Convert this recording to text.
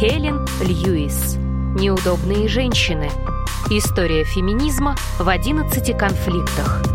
Хелен Льюис. Неудобные женщины. История феминизма в 11 конфликтах.